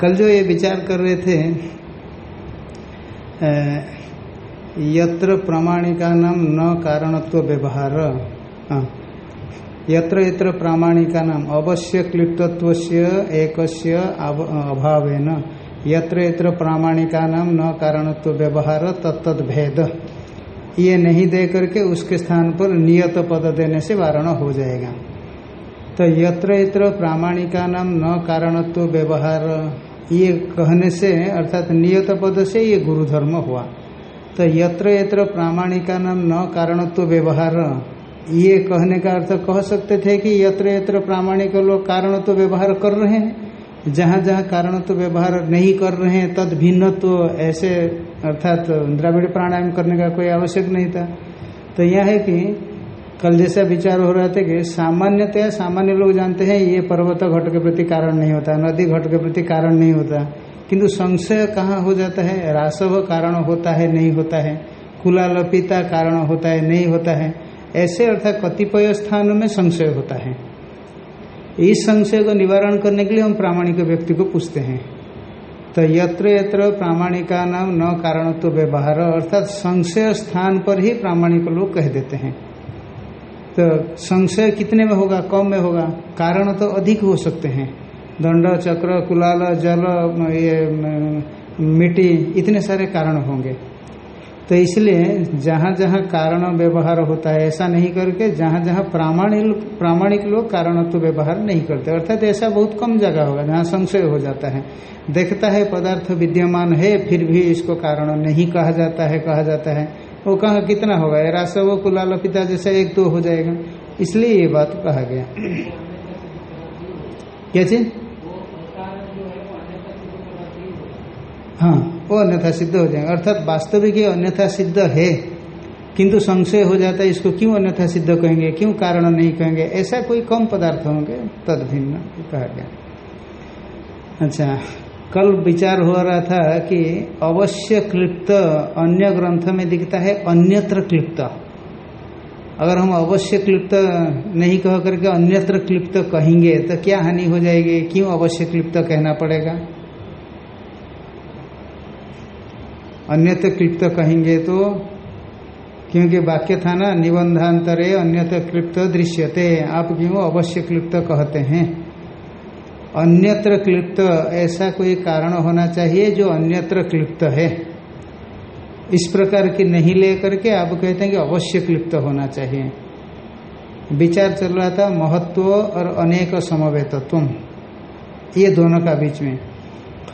कल जो ये विचार कर रहे थे यत्र प्रमाणिका नाम न कारणत्व व्यवहार। हाँ। यत्र यत्र प्रामाणिका नाम अवश्य क्लिप्तत्व से एक अभाव यत्र यत्र प्रामाणिका नाम न कारणत्व व्यवहार तत्त भेद। ये नहीं दे करके उसके स्थान पर नियत पद देने से वारण हो जाएगा। तो यत्र यत्र प्रामाणिका नाम न कारणत्व व्यवहार ये कहने से, अर्थात नियत पद से ये गुरु धर्म हुआ। तो यत्र यत्र प्रामाणिका नाम न कारणत्व व्यवहार। ये कहने का अर्थ कह सकते थे कि यत्र यत्र प्रामाणिक लोग कारण तो व्यवहार कर रहे हैं। जहाँ जहाँ कारण तो व्यवहार नहीं कर रहे हैं, तद भिन्न तो ऐसे, अर्थात द्राविड़ प्राणायाम करने का कोई आवश्यक नहीं था। तो यह है कि कल जैसा विचार हो रहा था कि सामान्यतया सामान्य लोग जानते हैं ये पर्वत घट के प्रति कारण नहीं होता, नदी घट के प्रति कारण नहीं होता। किंतु संशय कहाँ हो जाता है? रासव कारण होता है, नहीं होता है। कुलालपिता कारण होता है, नहीं होता है। ऐसे अर्थात कतिपय स्थानों में संशय होता है। इस संशय को निवारण करने के लिए हम प्रामाणिक व्यक्ति को पूछते हैं। तो यत्र यत्र प्रामाणिका नाम न कारण तो व्यवहार, अर्थात संशय स्थान पर ही प्रामाणिक लोग कह देते हैं। तो संशय कितने में होगा, कम में होगा? कारण तो अधिक हो सकते हैं। दंड, चक्र, कुलाल, जल, ये, मिट्टी, इतने सारे कारण होंगे। तो इसलिए जहाँ जहाँ कारण व्यवहार होता है, ऐसा नहीं करके जहाँ जहाँ प्रामाणिक प्रामाणिक लोग कारण तो व्यवहार नहीं करते। अर्थात ऐसा बहुत कम जगह होगा जहाँ संशय हो जाता है। देखता है पदार्थ विद्यमान है, फिर भी इसको कारण नहीं कहा जाता है, कहा जाता है। वो कहा, कितना होगा? रासव कुलाल पिता जैसा एक दो हो जाएगा। इसलिए ये बात कहा गया। क्या चीज़? हाँ वो अन्यथा सिद्ध हो जाएगा। अर्थात वास्तविक ये अन्यथा सिद्ध है, किंतु संशय हो जाता है, इसको क्यों अन्यथा सिद्ध कहेंगे? क्यों कारण नहीं कहेंगे? ऐसा कोई कम पदार्थ होंगे तद भिन्न कहा गया। अच्छा कल विचार हो रहा था कि अवश्य क्लिप्त अन्य ग्रंथ में दिखता है, अन्यत्र क्लिप्त। अगर हम अवश्य क्लिप्त नहीं कह करके अन्यत्र क्लिप्त कहेंगे तो क्या हानि हो जाएगी? क्यों अवश्य क्लिप्त कहना पड़ेगा? अन्यत्र क्लिप्त कहेंगे तो क्योंकि वाक्य था ना, निबंधांतरे अन्यत क्लिप्त दृश्यते। आप क्यों अवश्य क्लिप्त कहते हैं? अन्यत्र क्लिप्त, ऐसा कोई कारण होना चाहिए जो अन्यत्र क्लिप्त है। इस प्रकार की नहीं लेकर के आप कहते हैं कि अवश्य क्लिप्त होना चाहिए। विचार चल रहा था, महत्व और अनेक समवेतत्व ये दोनों का बीच में।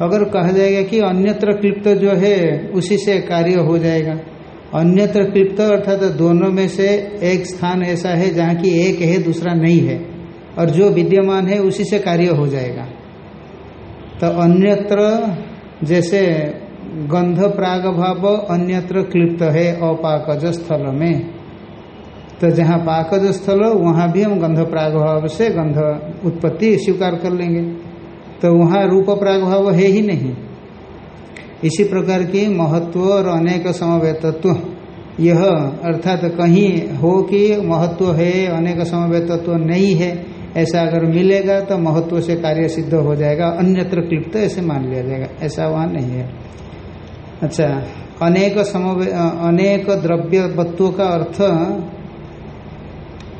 अगर कहा जाएगा कि अन्यत्र क्लिप्त जो है, उसी से कार्य हो जाएगा। अन्यत्र क्लिप्त अर्थात दोनों में से एक स्थान ऐसा है जहाँ की एक है, दूसरा नहीं है। और जो विद्यमान है उसी से कार्य हो जाएगा। तो अन्यत्र जैसे गंध प्राग भाव अन्यत्र क्लिप्त है अपाकज स्थल में। तो जहाँ पाकज स्थल वहाँ भी हम गंध प्राग भाव से गंध उत्पत्ति स्वीकार कर लेंगे। तो वहाँ रूप प्रागभाव है ही नहीं। इसी प्रकार की महत्व और अनेक समवेतत्व, यह अर्थात कहीं हो कि महत्व है, अनेक समवेतत्व नहीं है ऐसा अगर मिलेगा तो महत्व से कार्य सिद्ध हो जाएगा, अन्यत्र क्लिप्त ऐसे मान लिया जाएगा। ऐसा वहाँ नहीं है। अच्छा अनेक समवे, अनेक द्रव्यवत्व का अर्थ,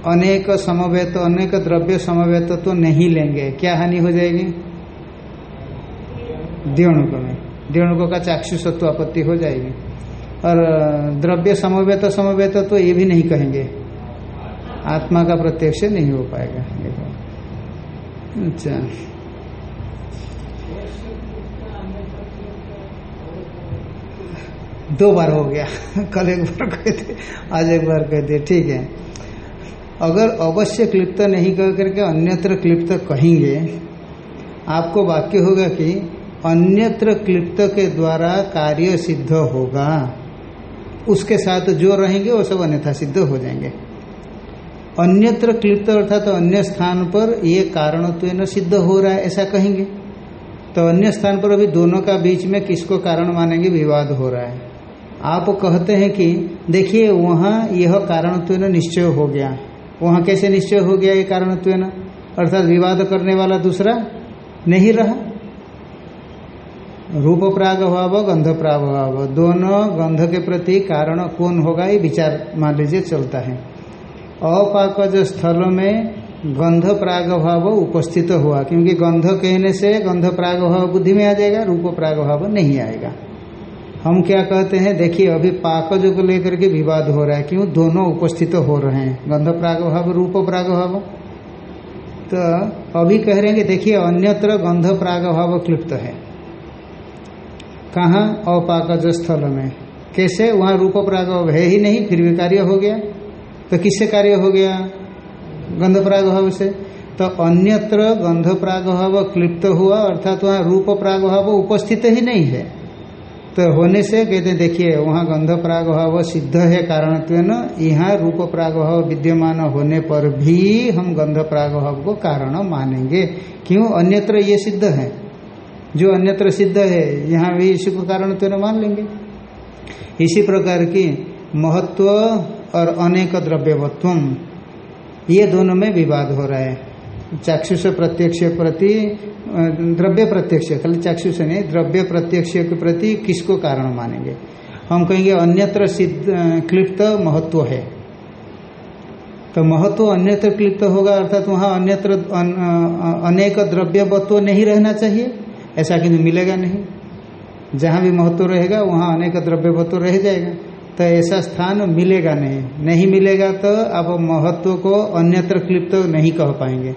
अनेक समवेत, अनेक द्रव्य समवेत तो नहीं लेंगे। क्या हानि हो जाएगी? द्योणुक में। द्योणुक का चाक्षुषत्व आपत्ति हो जाएगी। और द्रव्य समवेत समवेत तो ये भी नहीं कहेंगे। आत्मा का प्रत्यक्ष नहीं हो पाएगा। अच्छा। दो बार हो गया। कल एक बार कह कहते आज एक बार कह कहते ठीक है। अगर अवश्य क्लिप्त नहीं कह करके अन्यत्र क्लिप्त कहेंगे, आपको वाक्य होगा कि अन्यत्र क्लिप्त के द्वारा कार्य सिद्ध होगा। उसके साथ जो रहेंगे, वो सब अन्यथा सिद्ध हो जाएँगे। अन्यत्र क्लिप्त अर्थात तो अन्य स्थान पर ये कारण तो सिद्ध हो रहा है, ऐसा कहेंगे। तो अन्य स्थान पर अभी दोनों का बीच में किसको कारण मानेंगे, विवाद हो रहा है। आप कहते हैं कि, देखिए, वहाँ यह कारण तो निश्चय हो गया। वहाँ कैसे निश्चय हो गया ये कारण अर्थात विवाद करने वाला दूसरा नहीं रहा। रूप प्रागभाव गंध प्रागभाव दोनों गंध के प्रति कारण कौन होगा, ये विचार मान लीजिए चलता है। अपाकज स्थल में गंध प्रागभाव उपस्थित हुआ। क्योंकि गंध कहने से गंध प्रागभाव बुद्धि में आ जाएगा रूप प्रागभाव नहीं आएगा। हम क्या कहते हैं? देखिए, अभी पाकज को लेकर के विवाद हो रहा है। क्यों? दोनों उपस्थित हो रहे हैं। गंध प्रागभाव रूप प्रागभाव तो अभी कह रहे हैं कि देखिए, अन्यत्र गंध प्रागभाव क्लिप्त है। कहाँ? अपाकज स्थल में कैसे? वहाँ रूप प्रागभाव है ही नहीं, फिर भी कार्य हो गया। तो किससे कार्य हो गया? गंध प्रागभाव से। तो अन्यत्र गंध प्रागभाव क्लिप्त हुआ, अर्थात वहाँ रूप प्रागभाव उपस्थित ही नहीं है। तो होने से कहते देखिए, वहाँ गंध प्रागभाव सिद्ध है कारणत्व न यहाँ रूप प्रागभाव विद्यमान होने पर भी हम गंध प्रागभाव को कारण मानेंगे। क्यों? अन्यत्र ये सिद्ध है। जो अन्यत्र सिद्ध है, यहाँ भी इसी को कारण तो मान लेंगे। इसी प्रकार की महत्व और अनेक द्रव्यवत्व। ये दोनों में विवाद हो रहा है। चाक्षुष प्रत्यक्ष प्रति द्रव्य प्रत्यक्ष, खाली चाक्षुष नहीं, द्रव्य प्रत्यक्ष के प्रति किसको कारण मानेंगे? हम कहेंगे अन्यत्र सिद्ध क्लिप्त महत्व है। तो महत्व अन्यत्र क्लिप्त होगा, अर्थात वहाँ अन्यत्र अनेक द्रव्य द्रव्यवत्व नहीं रहना चाहिए। ऐसा किंतु मिलेगा नहीं। जहाँ भी महत्व रहेगा, वहाँ अनेक द्रव्य द्रव्यवत्व रह जाएगा। तो ऐसा स्थान मिलेगा नहीं। नहीं मिलेगा तो आप महत्व को अन्यत्र क्लिप्त तो नहीं कह पाएँगे।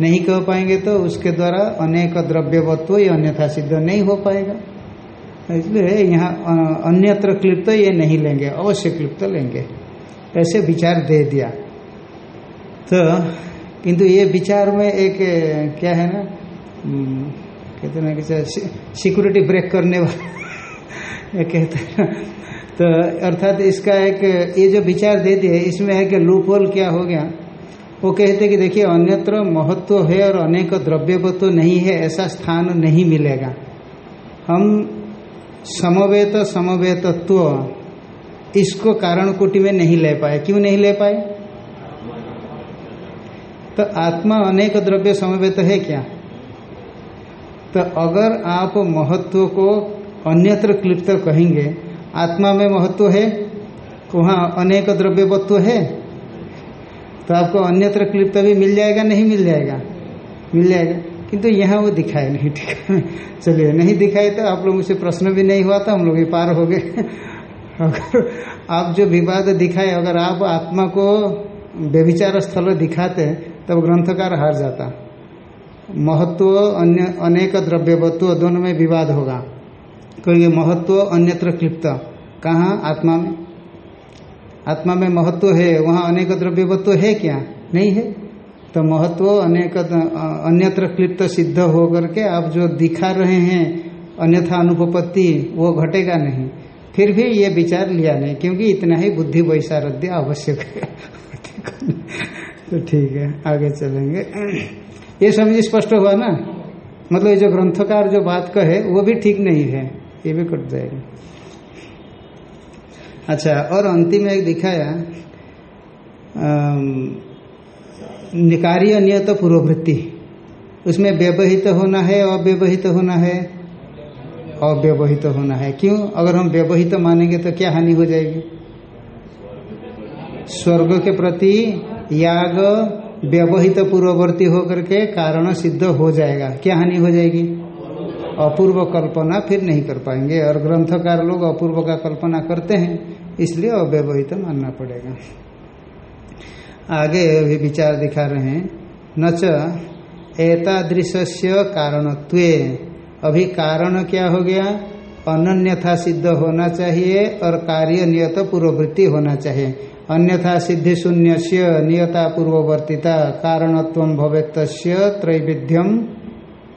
नहीं कह पाएँगे तो उसके द्वारा अनेक द्रव्यवत्व ये अन्यथा सिद्ध नहीं हो पाएगा। इसलिए यहाँ अन्यत्र क्लिप्त तो ये नहीं लेंगे, अवश्य क्लिप्त तो लेंगे। ऐसे विचार दे दिया। तो किंतु ये विचार में एक क्या है ना कहते ना कि सिक्योरिटी ब्रेक करने वाला। कहते हैं तो अर्थात इसका एक, ये जो विचार दे दिए इसमें है कि लूपोल क्या हो गया? वो कहते कि देखिए, अन्यत्र महत्व है और अनेक द्रव्य द्रव्यवत्व नहीं है, ऐसा स्थान नहीं मिलेगा। हम समवेत समवेतत्व, इसको कारण कोटि में नहीं ले पाए। क्यों नहीं ले पाए? तो आत्मा अनेक द्रव्य समवेत है क्या? तो अगर आप महत्व को अन्यत्र क्लिप्त कहेंगे आत्मा में महत्व है, वहाँ अनेक द्रव्य वत्व है तो आपको अन्यत्र क्लिप्त भी मिल जाएगा, नहीं मिल जाएगा? मिल जाएगा। किंतु तो यहाँ वो दिखाए नहीं, ठीक है? चलिए, नहीं दिखाए तो आप लोगों से प्रश्न भी नहीं हुआ था, हम लोग भी पार हो गए। अगर आप जो विवाद दिखाए, अगर आप आत्मा को व्यभिचार स्थल दिखाते, तब ग्रंथकार हार जाता। महत्व अन्य, अनेक द्रव्यवत्व दोनों में विवाद होगा। क्योंकि महत्व अन्यत्र क्लिप्त। कहाँ? आत्मा में। आत्मा में महत्व है, वहाँ अनेक द्रव्यवत्व है क्या? नहीं है। तो महत्व अनेक, अन्यत्र क्लिप्त सिद्ध होकर के आप जो दिखा रहे हैं, अन्यथा अनुपत्ति वो घटेगा नहीं। फिर भी ये विचार लिया नहीं, क्योंकि इतना ही बुद्धि वैसारध्य आवश्यक है। तो ठीक है, आगे चलेंगे। ये समझ स्पष्ट हुआ ना? मतलब जो ग्रंथकार जो बात कहे, वो भी ठीक नहीं है। ये भी कट जाएगा। अच्छा और अंतिम एक दिखाया निकार्य नियत पूर्ववृत्ति उसमें व्यवहित होना है, अव्यवहित होना है? अव्यवहित होना है। क्यों? अगर हम व्यवहित मानेंगे तो क्या हानि हो जाएगी? स्वर्ग के प्रति याग, व्यवहित पूर्ववर्ती होकर के कारण सिद्ध हो जाएगा। क्या हानि हो जाएगी? अपूर्व कल्पना फिर नहीं कर पाएँगे। और ग्रंथकार लोग अपूर्व का कल्पना करते हैं, इसलिए अव्यवहित तो मानना पड़ेगा। आगे अभी विचार दिखा रहे हैं। नच एतादृश कारणत्व। अभी कारण क्या हो गया? अनन्यथा सिद्ध होना चाहिए और कार्य नियत पूर्ववृत्ति होना चाहिए। अन्यथा सिद्धि शून्य से नियता पूर्ववर्तिता कारणत्व भवेत त्रैविध्यम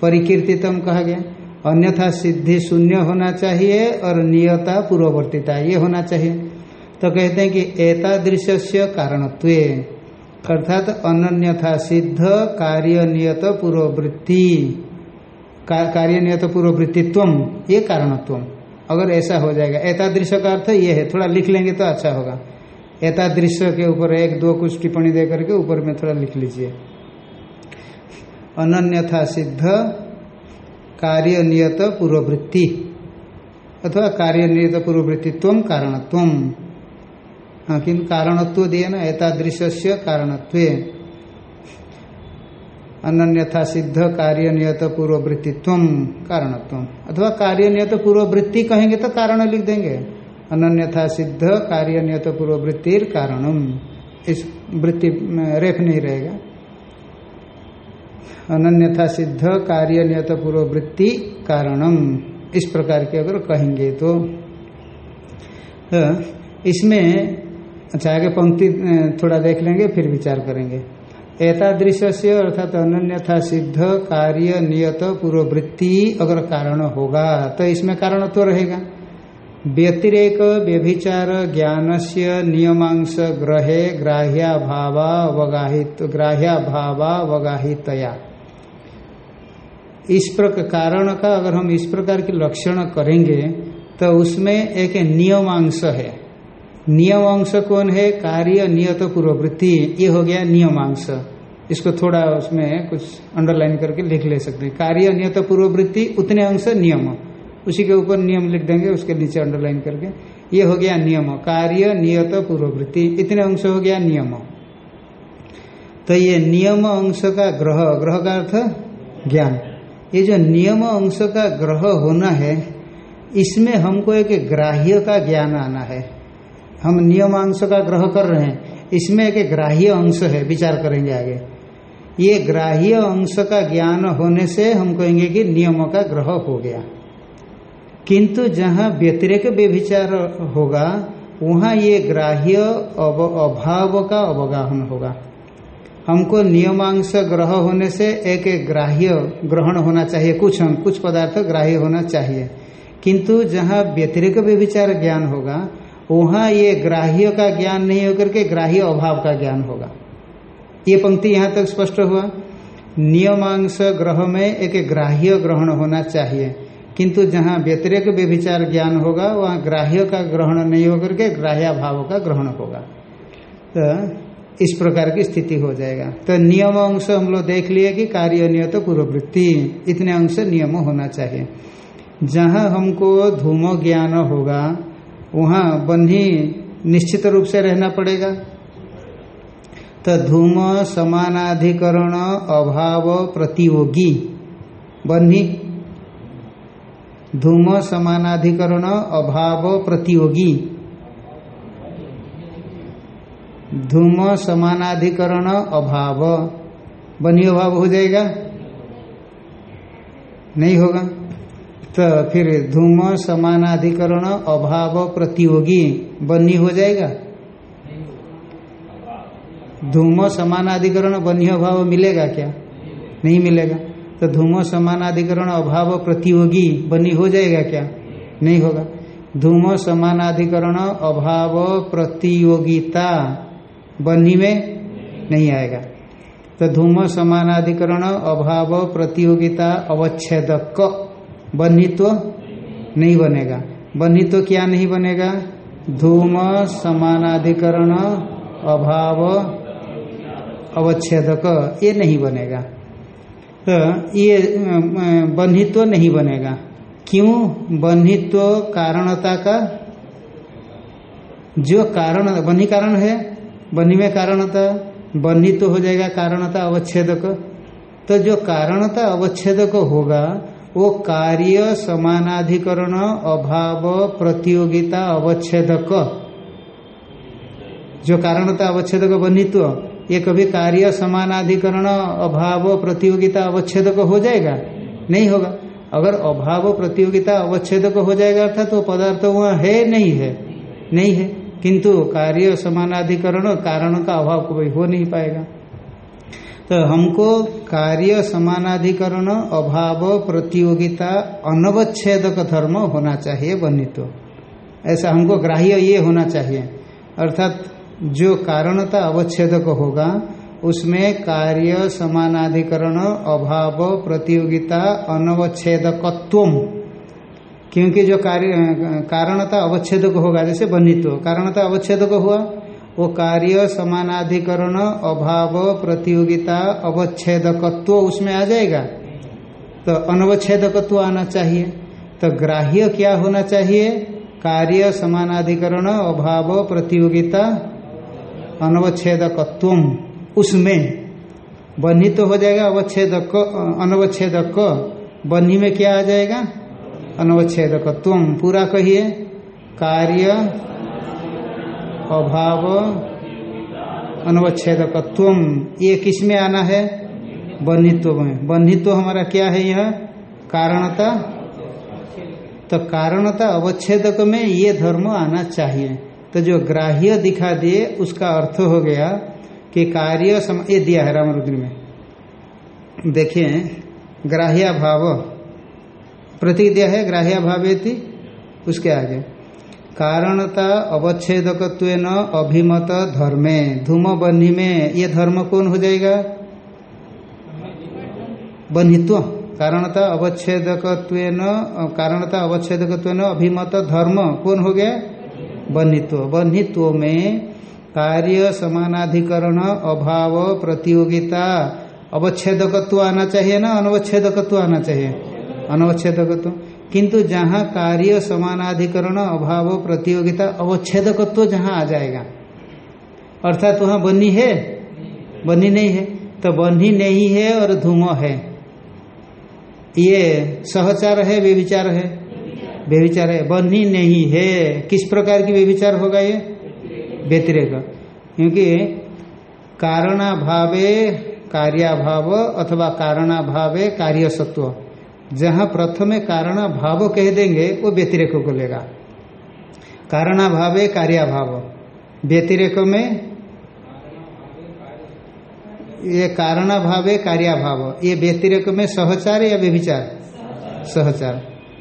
परिकीर्तितम कहा गया। अन्यथा सिद्धि शून्य होना चाहिए और नियता पूर्ववर्तिता ये होना चाहिए। तो कहते हैं कि एतादृश कारणत्व। अर्थात अनन्यथा सिद्ध कार्य नियत पूर्ववृत्ति। कार्य नियत पूर्ववृत्तित्व ये कारणत्व अगर ऐसा हो जाएगा एतादृश का अर्थ ये है, थोड़ा लिख लेंगे तो अच्छा होगा। दृश्य के ऊपर एक, दो कुछ टिप्पणी दे करके ऊपर में थोड़ा लिख लीजिए। अनन्यथा सिद्ध कार्य नियत पूर्ववृत्ति अथवा कार्य नियत पूर्ववृत्ति तुम कारणत्व। हाँ कारणत्व दिए ना एतादृश्य से कारणत्व। अन्यथा सिद्ध कार्य नियत पूर्ववृत्तित्व कारणत्व। अथवा कार्य नियत पूर्ववृत्ति कहेंगे तो कारण लिख देंगे। अन्यथा सिद्ध कार्य नियत पूर्ववृत्तिर कारणम इस वृत्ति रेफ नहीं रहेगा। अन्यथा सिद्ध कार्य नियत पूर्ववृत्ति कारणम। इस प्रकार के अगर कहेंगे तो। इसमें अच्छा आगे पंक्ति थोड़ा देख लेंगे, फिर विचार करेंगे। एतादृश्य से अर्थात अन्यथा सिद्ध कार्य नियत पूर्ववृत्ति अगर कारण होगा तो इसमें कारण तो रहेगा। व्यतिरेक व्यभिचार ज्ञान से नियमांश ग्रहे ग्राह्याभावा अवगाहित ग्राह्याभावा अवगाहितया इस प्रकार कारण का अगर हम इस प्रकार के लक्षण करेंगे तो उसमें एक नियमांश है। नियमांश कौन है? कार्य, नियत, पूर्ववृत्ति, ये हो गया नियमांश। इसको थोड़ा उसमें कुछ अंडरलाइन करके लिख ले सकते हैं। कार्य, नियत, पूर्ववृत्ति, उतने अंश नियम। उसी के ऊपर नियम लिख देंगे, उसके नीचे अंडरलाइन करके। ये हो गया नियम। कार्य, नियत, पूर्ववृत्ति, इतने अंश हो गया नियम। तो ये नियम अंश का ग्रह। ग्रह का अर्थ ज्ञान। ये जो नियम अंश का ग्रह होना है, इसमें हमको एक ग्राह्य का ज्ञान आना है। हम नियमांश का ग्रह कर रहे हैं, इसमें एक ग्राह्य अंश है, विचार करेंगे आगे। ये ग्राह्य अंश का ज्ञान होने से हम कहेंगे कि नियम का ग्रह हो गया। किंतु जहाँ व्यतिरेक व्यभिचार होगा, वहाँ ये ग्राह्य अभाव का अवगाहन होगा। हमको नियमांश ग्रह होने से एक एक ग्राह्य ग्रहण होना चाहिए। कुछ हम, कुछ पदार्थ ग्राह्य होना चाहिए। किंतु जहाँ व्यतिरिक व्यभिचार ज्ञान होगा, वहाँ ये ग्राह्य का ज्ञान नहीं होकर के ग्राह्य अभाव का ज्ञान होगा। ये पंक्ति यहाँ तक स्पष्ट हुआ। नियमांश ग्रह में एक ग्राह्य ग्रहण होना चाहिए। किंतु जहाँ व्यतिरेक व्यभिचार ज्ञान होगा, वहाँ ग्राह्य का ग्रहण नहीं होकर के ग्राह्य भाव का ग्रहण होगा। तो इस प्रकार की स्थिति हो जाएगा। तो नियम अंश हम लोग देख लिए कि कार्य नियत तो पूर्ववृत्ति, इतने अंश नियम होना चाहिए। जहाँ हमको धूम ज्ञान होगा, वहाँ बन्ही निश्चित रूप से रहना पड़ेगा। तो धूम समानाधिकरण अभाव प्रतियोगी, बन्ही। धूम समानाधिकरण अभाव प्रतियोगी। धूम समानाधिकरण अभाव। बनी अभाव हो जाएगा? नहीं होगा। तो फिर धूम समानाधिकरण अभाव प्रतियोगी बनी हो जाएगा? धूम समानाधिकरण बनी अभाव मिलेगा क्या? नहीं मिलेगा। तो धूम समानाधिकरण अभाव प्रतियोगी बनी हो जाएगा क्या? नहीं होगा। धूम समानाधिकरण अभाव प्रतियोगिता बन्ही में नहीं आएगा। तो धूम समानाधिकरण, अभाव, प्रतियोगिता, अवच्छेदक, बन्हीत्व नहीं बनेगा। बन्हीत्व क्या नहीं बनेगा? धूम समानाधिकरण, अभाव, अवच्छेदक, ये नहीं बनेगा। तो ये बन्हीत्व नहीं बनेगा। क्यों? बन्हीत्व कारणता का जो कारण, बन्ही कारण है बन्ही में कारणता बन्हीत्व हो जाएगा कारणता अवच्छेदक। तो जो कारणता अवच्छेदक होगा, वो कार्य समानाधिकरण, अभाव, प्रतियोगिता अवच्छेदक। जो कारणता अवच्छेदक बन्हीत्व, ये कभी कार्य समानाधिकरण, अभाव, प्रतियोगिता अवच्छेदक हो जाएगा? नहीं होगा। अगर अभाव, प्रतियोगिता अवच्छेदक हो जाएगा, अर्थात तो पदार्थ वहाँ है, नहीं है। नहीं है। किंतु कार्य समानाधिकरण कारण का अभाव कोई हो नहीं पाएगा। तो हमको कार्य समानाधिकरण, अभाव, प्रतियोगिता, अनवच्छेदक धर्म होना चाहिए बनित्व ऐसा हमको ग्राह्य ये होना चाहिए। अर्थात जो कारणता अवच्छेदक होगा, उसमें कार्य समानाधिकरण, अभाव, प्रतियोगिता अनवच्छेदकत्व क्योंकि जो कार्य, कारणता अवच्छेदक होगा, जैसे बनित्व कारणता अवच्छेदक हुआ, वो कार्य समानाधिकरण, अभाव, प्रतियोगिता, अवच्छेदकत्व उसमें आ जाएगा। तो अनवच्छेदकत्व आना चाहिए। तो ग्राह्य क्या होना चाहिए? कार्य समानाधिकरण, अभाव, प्रतियोगिता अनवच्छेदकत्व उसमें बन्ही तो हो जाएगा, अवच्छेदक, अनवच्छेदक। बन्ही में क्या आ जाएगा? अनवच्छेदकत्व। पूरा कहिए। कार्य, अभाव, अनवच्छेदकत्व। ये किसमें आना है? बन्हित्व में। बन्हित्व हमारा क्या है यह? कारणता। तो कारणता अवच्छेदक में ये धर्म आना चाहिए। तो जो ग्राह्य दिखा दिए, उसका अर्थ हो गया कि कार्य सम ये दिया है रामरुद्र में। देखिए ग्राह्य भाव प्रतीक दिया है, ग्राह्य भावेति, उसके आगे। कारणता अवच्छेदकत्व न अभिमत धर्मे, धूम बन्ही में ये धर्म कौन हो जाएगा? बन्हित्व। कारणता अवच्छेदकत्व कारणता अवच्छेदक अभिमत धर्म कौन हो गया? बन्हित्व। बन्हित्व में कार्य समानाधिकरण, अभाव, प्रतियोगिता, अवच्छेदकत्व आना चाहिए ना? अनवच्छेदकत्व आना चाहिए। अनवच्छेदकत्व। किंतु जहाँ कार्य समानाधिकरण, अभाव, प्रतियोगिता, अवच्छेदकत्व जहाँ आ जाएगा। अर्थात वहाँ बनी है? बनी नहीं है। तो बनी नहीं है और धूम है। ये सहचार है, व्यविचार है? व्यविचार है। बनी नहीं है। किस प्रकार की व्यविचार होगा ये? व्यतिरेक। क्योंकि कारणाभावे कार्याभाव अथवा कारणाभावे कार्य सत्व जहाँ प्रथमे कारणाभाव कह देंगे, वो व्यतिरेक को लेगा। कारणाभावे कार्याभाव व्यतिरेक में ये कारणाभावे कार्याभाव ये व्यतिरेक में सहचार या व्यभिचार? सहचार।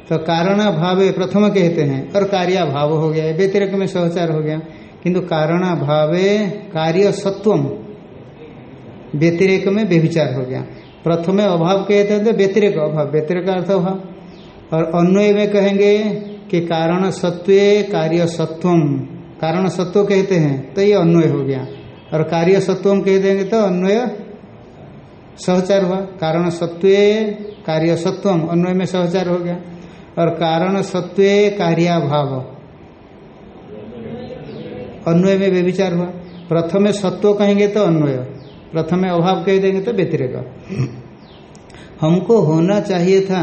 तो कारणाभावे प्रथम कहते हैं, और कार्याभाव हो गया। व्यतिरेक में सहचार हो गया। किंतु कारणाभावे कार्य सत्वम। व्यतिरेक में व्यभिचार हो गया। प्रथमे अभाव कहते हैं तो व्यतिरिक अभाव। व्यतिरेक अर्थ अभाव। और अन्वय में कहेंगे कि कारण सत्व कार्य सत्वम। कारण सत्व कहते हैं तो ये अन्वय हो गया। और कार्य सत्वम कह देंगे तो अन्वय सहचार हुआ। कारण सत्व कार्य सत्वम, अन्वय में सहचार हो गया। और कारण सत्व कार्याभाव। अन्वय में व्यविचार हुआ। प्रथमे सत्व कहेंगे तो अन्वय। प्रथमे अभाव कह देंगे तो व्यतिरेक। हमको होना चाहिए था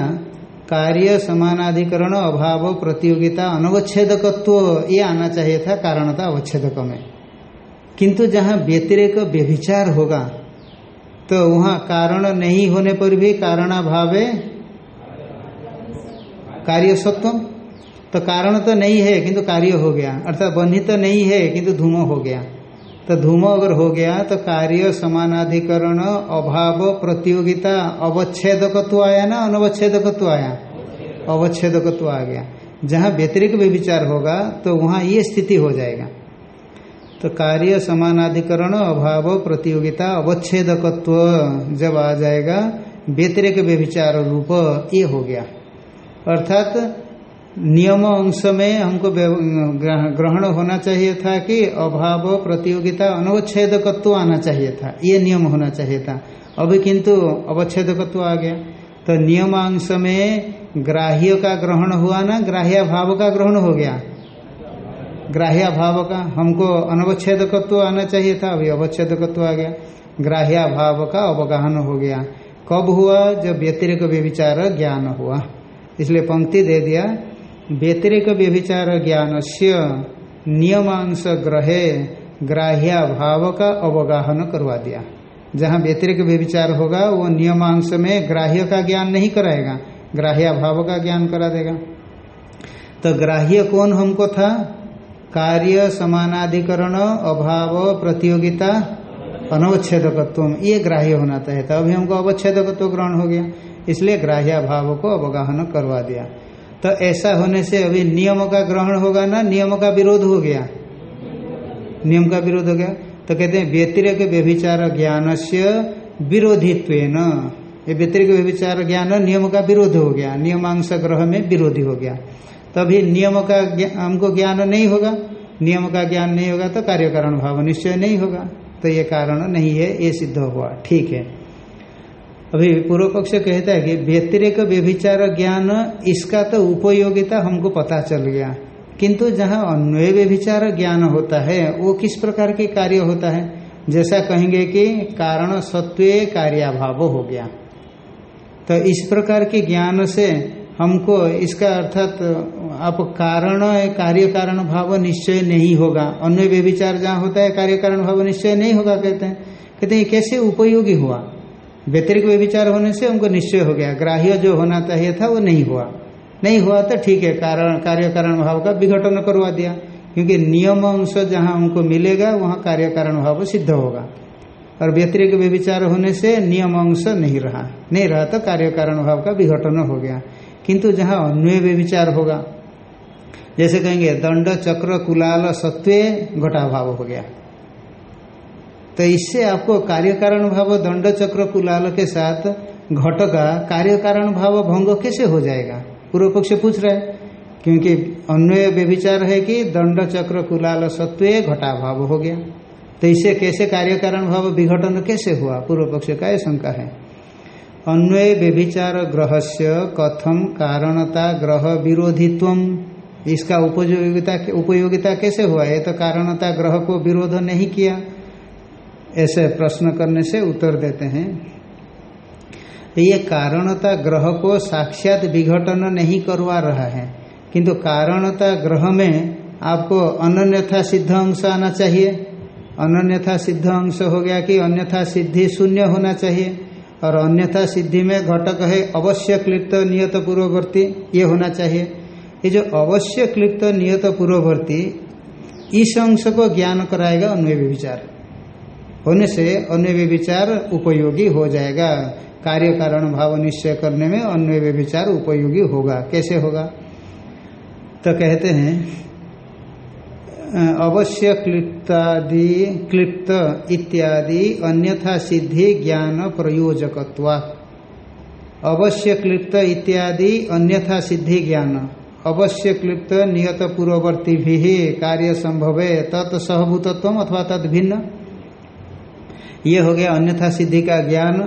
कार्य समानाधिकरण, अभाव, प्रतियोगिता, अनवच्छेदकत्व, ये आना चाहिए था कारणता अवच्छेदक में। किंतु जहाँ व्यतिरेक, व्यभिचार होगा तो वहाँ कारण नहीं होने पर भी कारणाभावे कार्य सत्व तो कारण तो नहीं है, किंतु कार्य हो गया। अर्थात बन्ही तो नहीं है, किंतु धूम हो गया। तो धूम अगर हो गया तो कार्य समानाधिकरण, अभाव, प्रतियोगिता, अवच्छेदकत्व आया ना, अनवच्छेदकत्व आया? अवच्छेदकत्व आ गया। जहाँ व्यतिरिक विचार होगा तो वहाँ ये स्थिति हो जाएगा। तो कार्य समानाधिकरण, अभाव, प्रतियोगिता, अवच्छेदकत्व जब आ जाएगा व्यतिरिक व्यभिचार रूप ये हो गया। अर्थात नियम अंश में हमको ग्रहण होना चाहिए था कि अभाव, प्रतियोगिता, अनवच्छेदकत्व आना चाहिए था। ये नियम होना चाहिए था। अभी किंतु अवच्छेदकत्व आ गया। तो नियमांश में ग्राह्य का ग्रहण हुआ ना ग्राह्य भाव का ग्रहण हो गया। ग्राह्य भाव का, हमको अनवच्छेदकत्व आना चाहिए था, अभी अवच्छेदकत्व आ गया। ग्राह्य भाव का अवगाहन हो गया। कब हुआ? जब व्यतिरिक व्यविचार ज्ञान हुआ। इसलिए पंक्ति दे दिया। व्यतिरिक व्यभिचार ज्ञान से नियमांश ग्रहे ग्राह्य भाव का अवगाहन करवा दिया। जहाँ व्यतिरिक व्यभिचार होगा, वो नियमांश में ग्राह्य का ज्ञान नहीं कराएगा ग्राह्य भाव का ज्ञान करा देगा। तो ग्राह्य कौन हमको था? कार्य, समानाधिकरण, अभाव, प्रतियोगिता अनवच्छेदकत्व ये ग्राह्य होना चाहिए था। अभी हमको अवच्छेदकत्व ग्रहण हो गया। इसलिए ग्राह्य भाव को अवगाहन करवा दिया। तो ऐसा होने से अभी नियम का ग्रहण होगा ना, नियम का विरोध हो गया। नियम का विरोध हो गया। तो कहते हैं, व्यतिरिक व्यभिचार ज्ञान से विरोधित्व ये व्यतिरिक व्यभिचार ज्ञान नियम का विरोध हो गया। नियमांश ग्रह में विरोधी हो गया। तभी नियम का हमको ज्ञान नहीं होगा। नियम का ज्ञान नहीं होगा तो कार्य कारण भाव निश्चय नहीं होगा। तो ये कारण नहीं है, ये सिद्ध हुआ। ठीक है। अभी पूर्व पक्ष कहता है कि व्यतिरिक व्यभिचार ज्ञान, इसका तो उपयोगिता हमको पता चल गया। किंतु जहाँ अन्वय व्यभिचार ज्ञान होता है, वो किस प्रकार के कार्य होता है? जैसा कहेंगे कि कारण सत्व कार्याभाव हो गया। तो इस प्रकार के ज्ञान से हमको इसका अर्थात, आप कारण, कार्य कारण भाव निश्चय नहीं होगा। अन्य व्यभिचार जहाँ होता है, कार्य कारण भाव निश्चय नहीं होगा, कहते हैं। कहते हैं कैसे उपयोगी हुआ? व्यतिरिक व्यभिचार होने से उनको निश्चय हो गया। ग्राह्य जो होना चाहिए था, वो नहीं हुआ। नहीं हुआ तो ठीक है, कारण कार्य कारण भाव का विघटन करवा दिया। क्योंकि नियम अंश जहाँ उनको मिलेगा, वहाँ कार्य कारण भाव सिद्ध होगा। और व्यतिरिक व्यभिचार होने से नियम अंश नहीं रहा। नहीं रहा तो कार्य कारण भाव का विघटन हो गया। किंतु जहाँ अन्वय व्यभिचार होगा, जैसे कहेंगे, दंड, चक्र, कुलाल, सत्वे, घटा भाव हो गया। तो इससे आपको कार्य कारण भाव दंड चक्र कुलाल के साथ घट का कार्य कारण भाव भंग कैसे हो जाएगा? पूर्व पक्ष पूछ रहे क्योंकि अन्वय व्यभिचार है कि दंड चक्र कुलाल सत्व घटा भाव हो गया। तो इससे कैसे कार्य कारण भाव विघटन कैसे हुआ? पूर्व पक्ष का यह शंका है। अन्वय व्यभिचार ग्रह से कथम कारणता ग्रह विरोधित्व इसका उपयोगिता उपयोगिता कैसे हुआ? ये तो कारणता ग्रह को विरोध नहीं किया। ऐसे प्रश्न करने से उत्तर देते हैं। ये कारणता ग्रह को साक्षात विघटन नहीं करवा रहा है, किंतु कारणता ग्रह में आपको अनन्यथा सिद्ध अंश आना चाहिए। अनन्यथा सिद्ध अंश हो गया कि अन्यथा सिद्धि शून्य होना चाहिए, और अन्यथा सिद्धि में घटक है अवश्य क्लिप्त नियत पूर्ववर्ती, ये होना चाहिए। ये जो अवश्य क्लिप्त नियत पूर्ववर्ती, इस अंश को ज्ञान कराएगा अन्वय विचार। होने से अन्य विचार उपयोगी हो जाएगा। कार्य कारण भाव निश्चय करने में अन्य विचार उपयोगी होगा। कैसे होगा? तो कहते हैं अवश्य क्लिप्तादि, क्लिप्त इत्यादि अन्यथा सिद्धि ज्ञान प्रयोजकत्वा। अवश्य क्लिप्त इत्यादि अन्यथा सिद्धि ज्ञान। अवश्य क्लिप्त नियत पूर्ववर्ती भी कार्य संभव। तत्सहभूतत्व अथवा तद भिन्न ये हो गया अन्यथा सिद्धि का ज्ञान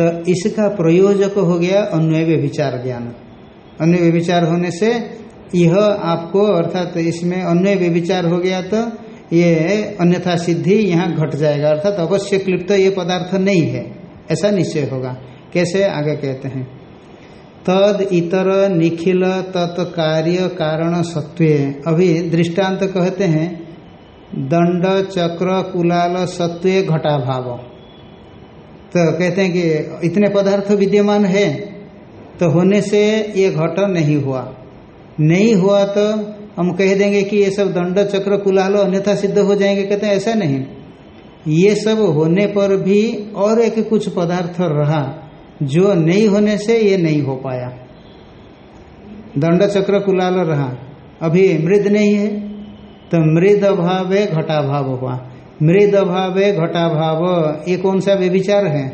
तो इसका प्रयोजक हो गया अन्वय विचार ज्ञान। अन्य विचार होने से यह आपको, अर्थात तो इसमें अन्य व्यविचार हो गया तो ये अन्यथा सिद्धि यहाँ घट जाएगा। अर्थात तो अवश्य क्लिप्त तो ये पदार्थ नहीं है। ऐसा निश्चय होगा। कैसे? आगे कहते हैं। तद इतर निखिल तत्कार्य कारण सत्व। अभी दृष्टांत कहते हैं दंड, चक्र, कुलाल सत्व घटा भाव तो कहते हैं कि इतने पदार्थ विद्यमान है तो होने से ये घट नहीं हुआ। नहीं हुआ तो हम कह देंगे कि ये सब दंड, चक्र, कुलालो अन्यथा सिद्ध हो जाएँगे, कहते हैं ऐसा नहीं। ये सब होने पर भी और एक कुछ पदार्थ रहा, जो नहीं होने से ये नहीं हो पाया। दंड, चक्र, कुलाल रहा। अभी मृद नहीं है। तो मृद अभावे घटाभाव हुआ। मृद अभावे घटाभाव, ये कौन सा व्यविचार है?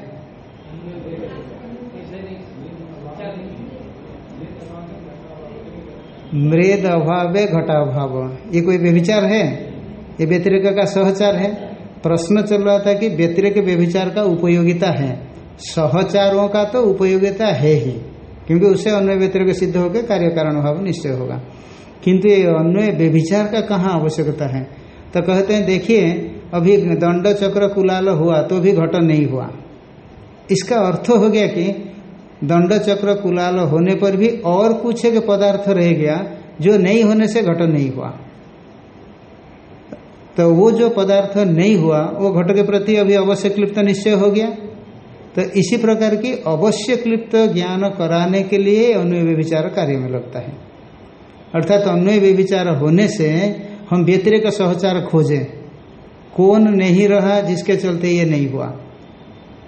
मृद अभावे घटाभाव, ये कोई व्यभिचार है? ये व्यतिरिक का सहचार है। प्रश्न चल रहा था कि व्यतिरिक व्यभिचार का उपयोगिता है। सहचारों का तो उपयोगिता है ही, क्योंकि उससे अन्य व्यतिरिक सिद्ध होकर कार्य कारण भाव निश्चय होगा। किंतु ये अन्वय व्यभिचार का कहाँ आवश्यकता है? तो कहते हैं, देखिए, अभी दंड चक्र कुलाल हुआ तो भी घटन नहीं हुआ। इसका अर्थ हो गया कि दंड चक्र कुलाल होने पर भी और कुछ एक पदार्थ रह गया, जो नहीं होने से घटन नहीं हुआ। तो वो जो पदार्थ नहीं हुआ, वो घट के प्रति अभी अवश्य क्लिप्त निश्चय हो गया। तो इसी प्रकार की अवश्य क्लिप्त ज्ञान कराने के लिए अन्वय विचार कार्य में लगता है। अर्थात अन्वय व्यविचार होने से हम व्यतिरिक सहचार खोजे। कौन नहीं रहा, जिसके चलते ये नहीं हुआ।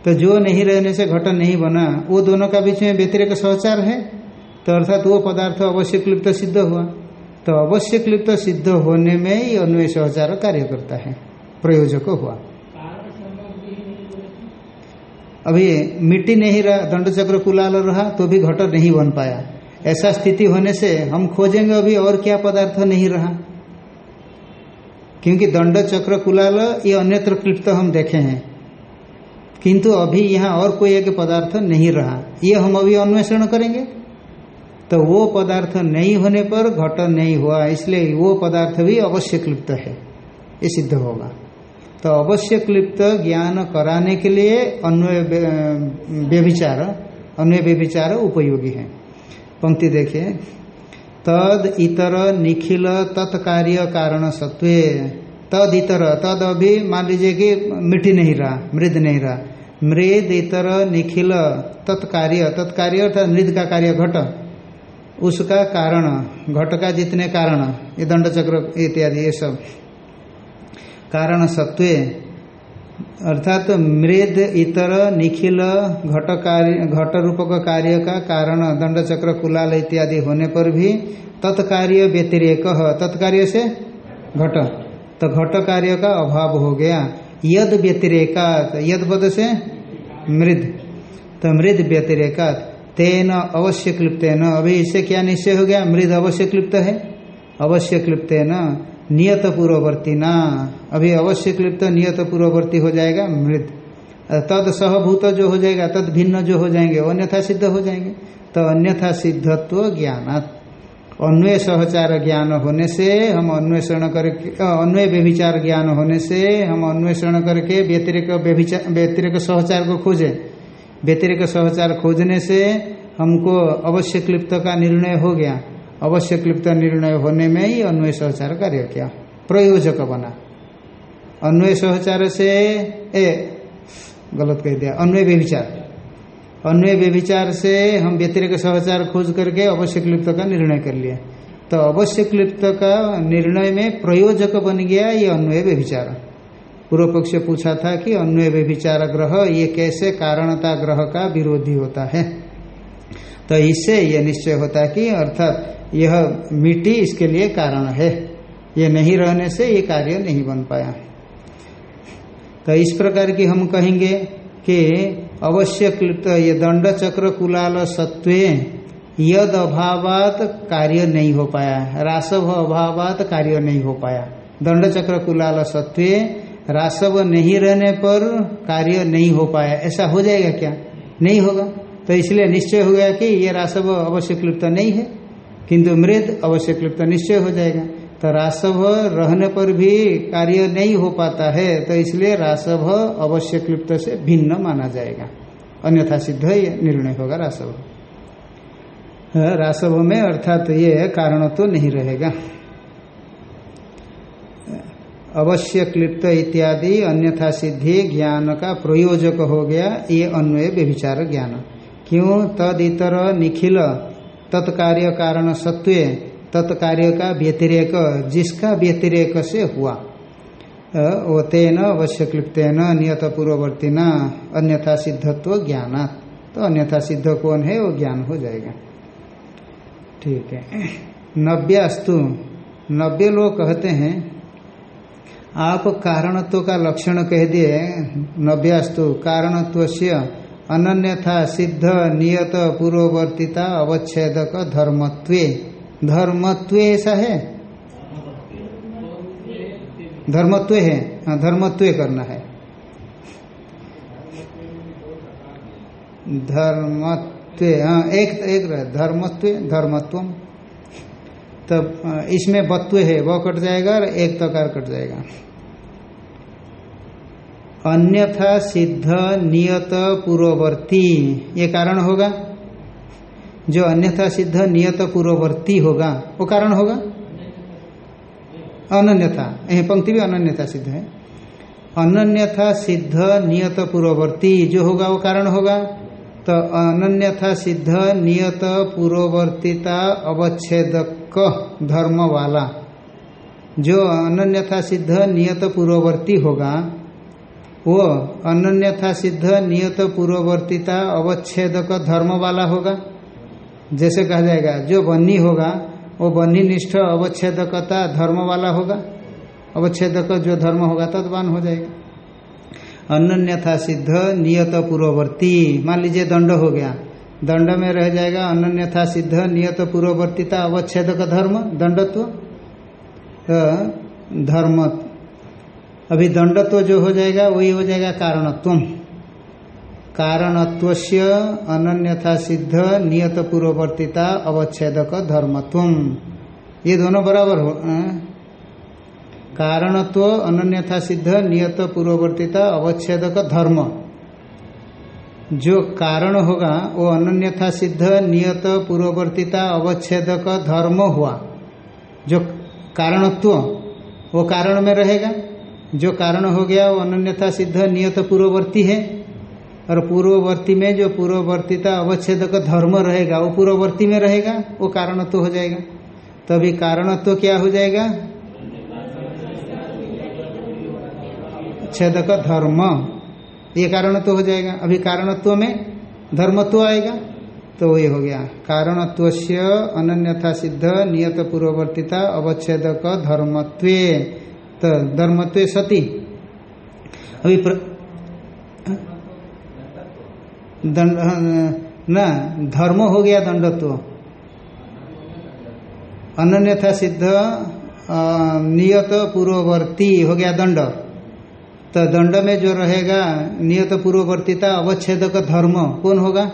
तो जो नहीं रहने से घटन नहीं बना, वो दोनों का बीच में व्यतिरिक सहचार है। तो अर्थात वो पदार्थ अवश्य क्लिप्त सिद्ध हुआ। तो अवश्य क्लिप्त सिद्ध होने में ही अन्वय सहचार कार्य करता है, प्रयोजक हुआ। अभी मिट्टी नहीं रहा दंड चक्र कुलाल रहा तो भी घट नहीं बन पाया। ऐसा स्थिति होने से हम खोजेंगे अभी और क्या पदार्थ नहीं रहा। क्योंकि दंड चक्र कुलाल ये अन्यत्र क्लिप्त हम देखे हैं। किंतु अभी यहाँ और कोई एक पदार्थ नहीं रहा। ये हम अभी अन्वेषण करेंगे। तो वो पदार्थ नहीं होने पर घट नहीं हुआ, इसलिए वो पदार्थ भी अवश्य क्लिप्त है। ये सिद्ध होगा। तो अवश्य क्लिप्त ज्ञान कराने के लिए अन्वय व्यभिचार अन्वय व्यभिचार उपयोगी है। पंक्ति देखिए तद इतर निखिल तत्कार्य कारण सत्व। तद इतर, तद अभी मान लीजिए कि मिट्टी नहीं रहा, मृद नहीं रहा। मृद इतर निखिल तत्कार्य तत्कार्य अर्थात मृद का कार्य घट। उसका कारण, घट का जितने कारण, ये दंड चक्र इत्यादि, ये सब। कारण सत्व। अर्थात तो मृद, इतर, निखिल घट कार्य घट रूपक कार्य का कारण दंड चक्र कुलाल इत्यादि होने पर भी तत्कार्य व्यतिरेक, तत्कार्य से घट। तो घट कार्य का अभाव हो गया। यद व्यतिरेका यद पद से मृद। तो मृद व्यतिरेका, तेन अवश्य न अभी इससे क्या निश्चय हो गया? मृद अवश्य क्लिप्त है। अवश्य क्लिप्त न नियत पूर्ववर्ती ना। अभी अवश्य क्लिप्त नियत पूर्ववर्ती हो जाएगा, मृत। तद सहभूत जो हो जाएगा, तद भिन्न जो हो जाएँगे, अन्यथा सिद्ध हो जाएँगे। तो अन्यथा सिद्धत्व ज्ञान अन्वय सहचार ज्ञान होने से हम अन्वेषण करके अन्वय व्यभिचार ज्ञान होने से हम अन्वेषण करके व्यतिरिक व्यतिरिक सहचार को खोजे। व्यतिरिक सहचार खोजने से हमको अवश्य क्लिप्त का निर्णय हो गया। अवश्य क्लिप्त निर्णय होने में ही अन्वय सहचार कार्य किया। प्रयोजक बना अन्वय सहचार से, ए, गलत कह दिया। अन्वय व्यभिचार। अन्वय व्यभिचार से हम व्यतिरिक सहचार खोज करके अवश्य क्लिप्त का निर्णय कर लिया तो अवश्य क्लिप्त का निर्णय में प्रयोजक बन गया ये अन्वय व्यभिचार। पूर्व पक्ष पूछा था कि अन्वय व्यभिचार ग्रह ये कैसे कारणता ग्रह का विरोधी होता है। तो इससे यह निश्चय होता है कि अर्थात यह मिट्टी इसके लिए कारण है। ये नहीं रहने से ये कार्य नहीं बन पाया तो इस प्रकार की हम कहेंगे कि अवश्य ये दंड चक्र कुलाल सत्व यद अभावात कार्य नहीं हो पाया। रासव अभावात कार्य नहीं हो पाया। दंड चक्र कुलाल सत्व रासव नहीं रहने पर कार्य नहीं हो पाया। ऐसा हो जाएगा क्या? नहीं होगा। तो इसलिए निश्चय हो गया कि ये रासव अवश्य नहीं है। किंतु मृद अवश्य क्लिप्त निश्चय हो जाएगा। तो रासभ रहने पर भी कार्य नहीं हो पाता है तो इसलिए रासभ अवश्य क्लिप्त से भिन्न माना जाएगा। अन्यथा सिद्ध ये निर्णय होगा रासभ रासभ में अर्थात तो ये कारण तो नहीं रहेगा। अवश्य क्लिप्त इत्यादि अन्यथा सिद्धि ज्ञान का प्रयोजक हो गया, ये अन्वय व्यभिचार ज्ञान। क्यों? तद इतर निखिल तत्कार्य कारण सत्व तत्कार्य का व्यतिरेक, जिसका व्यतिरेक से हुआ। वो तेन अवश्य क्लिप्तेन नियत न अन्यथा सिद्धत्व ज्ञान तो अन्यथा सिद्ध कौन है, वो ज्ञान हो जाएगा। ठीक है। नव्यास्तु नब्बे लोग कहते हैं, आप कारणत्व का लक्षण कह दिए, नव्यास्तु कारणत्व से अनन्यथा सिद्ध नियत पूर्ववर्तिता अवच्छेदक धर्मत्वे। धर्मत्व ऐसा है? धर्मत्व है। हाँ धर्मत्व करना है। धर्मत्व हाँ एक एक धर्मत्व धर्मत्व तब इसमें बत्व है, वह कट जाएगा और एक तकार कट जाएगा। अन्यथा सिद्ध नियत पूर्ववर्ती। ये कारण होगा। जो अन्यथा सिद्ध नियत पूर्ववर्ती होगा, वो कारण होगा। अनन्यथा। यह पंक्ति भी अनन्यथा सिद्ध है। अनन्यथा सिद्ध नियत पूर्ववर्ती जो होगा, वो कारण होगा। तो अनन्यथा सिद्ध नियत पूर्ववर्तीता अवच्छेदक धर्म वाला। जो अनन्यथा सिद्ध नियत पूर्ववर्ती होगा वो अनन्यथा सिद्ध, नियत पूर्ववर्तीता, अवच्छेदक धर्म वाला होगा। जैसे कहा जाएगा, जो बन्नी होगा, वो बन्नी निष्ठ अवच्छेदकता धर्म वाला होगा। अवच्छेदक जो धर्म होगा, तदवान हो जाएगा। अनन्यथा सिद्ध, नियत पूर्ववर्ती, मान लीजिए दंड हो गया। दंड में रह जाएगा अनन्यथा सिद्ध, नियत पूर्ववर्तीता, अवच्छेदक धर्म, दंडत्व। तो धर्म अभी दंडत्व जो हो जाएगा, वही हो जाएगा कारणत्व कारणत्व अनन्यथा सिद्ध नियत पूर्ववर्तिता अवच्छेदक धर्मत्व ये दोनों बराबर हो कारणत्व अनन्यथा सिद्ध नियत पूर्ववर्तिता अवच्छेदक धर्म। जो कारण होगा, वो अनन्यथा सिद्ध नियत पूर्ववर्तिता अवच्छेदक धर्म हुआ। जो कारणत्व, वो कारण में रहेगा? जो कारण हो गया वो अनन्यथा सिद्ध, नियत पूर्ववर्ती है। और पूर्ववर्ती में जो पूर्ववर्तीता अवच्छेदक धर्म रहेगा, वो पूर्ववर्ती में रहेगा, वो कारणत्व हो जाएगा। तभी कारणत्व क्या हो जाएगा? छेदक धर्म। ये कारणत्व हो जाएगा। अभी कारणत्व में धर्मत्व आएगा तो ये हो गया। कारणत्व से अनन्यथा सिद्ध, नियत पूर्ववर्तिता अवच्छेदक धर्मत्व। तो धर्मत्व सती। अभी प्र... दंड न, धर्म हो गया दंडत्व। अनन्यथा सिद्ध नियत पूर्ववर्ती हो गया दंड। तो दंड में जो रहेगा, नियत पूर्ववर्तीता, अवच्छेदक धर्म, कौन होगा?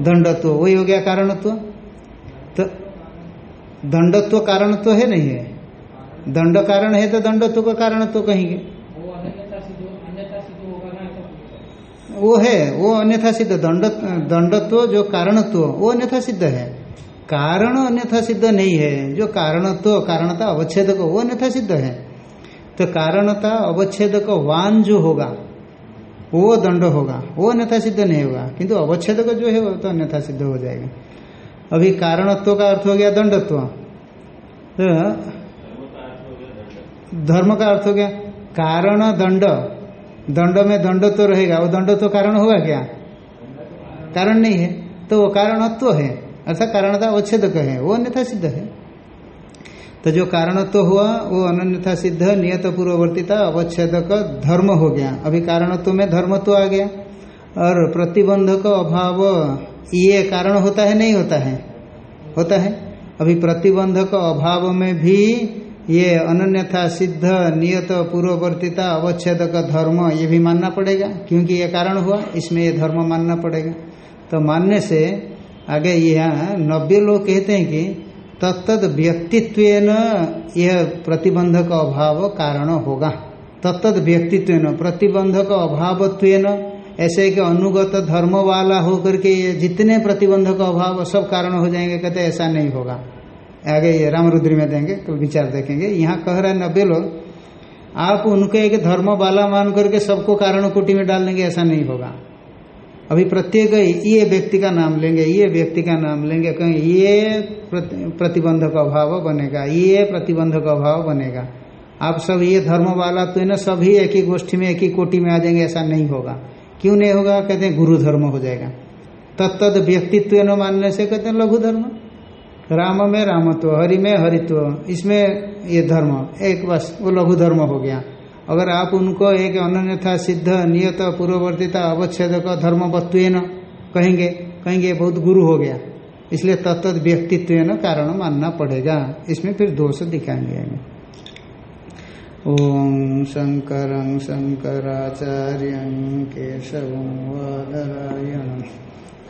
दंडत्व। वही हो गया कारणत्व। तो दंडत्व कारणत्व है नहीं है? दंड कारण है तो दंडत्व का कारणत्व कहेंगे। वो है वो अन्यथा सिद्ध दंड दंडत्व जो कारणत्व वो अन्यथा सिद्ध है। कारण अन्यथा सिद्ध नहीं है जो कारणत्व कारणता अवच्छेदक वो अन्यथा सिद्ध है। तो कारणता अवच्छेदक वान जो होगा वो दंड होगा वो अन्यथा सिद्ध नहीं होगा। किंतु अवच्छेदक जो है वो तो अन्यथा सिद्ध हो जाएगा। अभी कारणत्व का अर्थ हो गया दंडत्व। तो धर्म का अर्थ हो गया कारण दंड। दंड में दंड तो रहेगा, वो दंड तो कारण होगा क्या? कारण नहीं है तो वो कारणत्व तो है। अर्थात कारणता अवच्छेदक है, वो अन्यथा सिद्ध है। तो जो कारणत्व तो हुआ, वो अनन्यथा सिद्ध, नियत पूर्ववर्तीता, अवच्छेदक, धर्म हो गया। अभी कारणत्व तो में धर्मत्व आ गया। और प्रतिबंधक अभाव, ये कारण होता है, नहीं होता है? होता है। अभी प्रतिबंधक अभाव में भी ये अनन्यथा सिद्ध, नियत, पूर्ववर्तीता का धर्म, ये भी मानना पड़ेगा। क्योंकि ये कारण हुआ, इसमें ये धर्म मानना पड़ेगा। तो मानने से आगे यहाँ नब्बे लोग कहते हैं कि तत्त व्यक्तित्व यह प्रतिबंधक अभाव कारण होगा। तत्त व्यक्तित्व प्रतिबंधक अभावत्व ऐसे कि अनुगत धर्म वाला होकर के ये जितने प्रतिबंधक अभाव, सब कारण हो जाएँगे, कहते ऐसा नहीं होगा। आगे ये रामरुद्री में देंगे तो विचार देखेंगे। यहाँ कह रहे नब्बे लोग आप उनको एक धर्म वाला मान करके सबको कारण कुटी में डाल देंगे, ऐसा नहीं होगा। अभी प्रत्येक ये व्यक्ति का नाम लेंगे, ये व्यक्ति का नाम लेंगे, कहीं, ये प्रतिबंधक अभाव बनेगा, ये प्रतिबंधक अभाव बनेगा। आप सब ये धर्म वाला तो ना, सभी एक ही गोष्ठी में, एक ही कोटि में आ जाएँगे, ऐसा नहीं होगा। क्यों नहीं होगा? कहते हैं गुरु धर्म हो जाएगा। तत्द व्यक्तित्व न मानने से कहते हैं लघु धर्म राम में रामत्व, हरि में हरित्व, इसमें ये धर्म, एक बस, वो लघु धर्म हो गया। अगर आप उनको एक अन्यथा सिद्ध, नियत, पूर्ववर्तीता अवच्छेद का धर्म वत्व कहेंगे कहेंगे बहुत गुरु हो गया। इसलिए तत्त व्यक्तित्व कारण मानना पड़ेगा। इसमें फिर दोष दिखाएँगे ओम शंकर केशव वादरायण